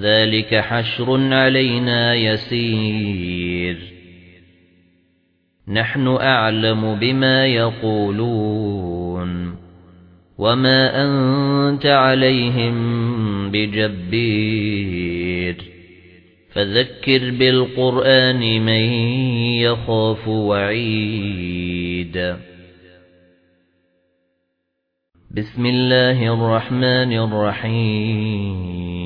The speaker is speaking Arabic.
ذَلِكَ حَشْرٌ عَلَيْنَا يَسِيرٌ. نَحْنُ أَعْلَمُ بِمَا يَقُولُونَ. وَمَا أَنْتَ عَلَيْهِمْ بِجَبِّارٍ فَذَكِّرْ بِالْقُرْآنِ مَن يَخَافُ وَعِيدًا بِسْمِ اللَّهِ الرَّحْمَنِ الرَّحِيمِ.